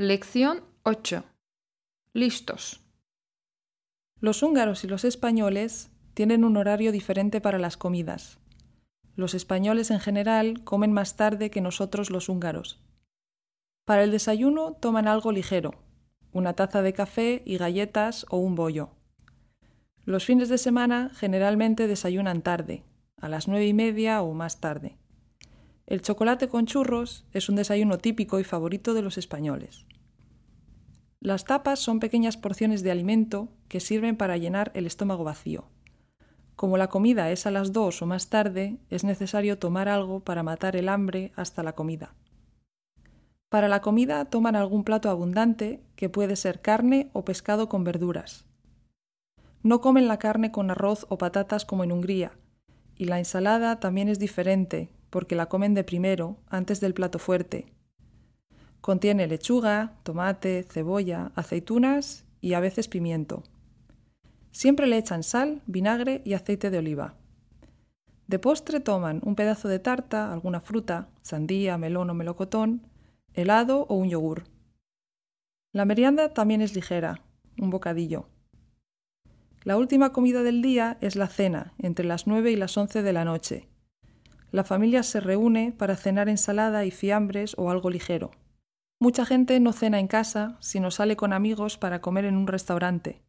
Lección 8. Listos. Los húngaros y los españoles tienen un horario diferente para las comidas. Los españoles en general comen más tarde que nosotros los húngaros. Para el desayuno toman algo ligero, una taza de café y galletas o un bollo. Los fines de semana generalmente desayunan tarde, a las nueve y media o más tarde. El chocolate con churros es un desayuno típico y favorito de los españoles. Las tapas son pequeñas porciones de alimento que sirven para llenar el estómago vacío. Como la comida es a las dos o más tarde, es necesario tomar algo para matar el hambre hasta la comida. Para la comida toman algún plato abundante, que puede ser carne o pescado con verduras. No comen la carne con arroz o patatas como en Hungría, y la ensalada también es diferente, porque la comen de primero, antes del plato fuerte. Contiene lechuga, tomate, cebolla, aceitunas y a veces pimiento. Siempre le echan sal, vinagre y aceite de oliva. De postre toman un pedazo de tarta, alguna fruta, sandía, melón o melocotón, helado o un yogur. La merienda también es ligera, un bocadillo. La última comida del día es la cena, entre las nueve y las once de la noche. La familia se reúne para cenar ensalada y fiambres o algo ligero. Mucha gente no cena en casa, sino sale con amigos para comer en un restaurante.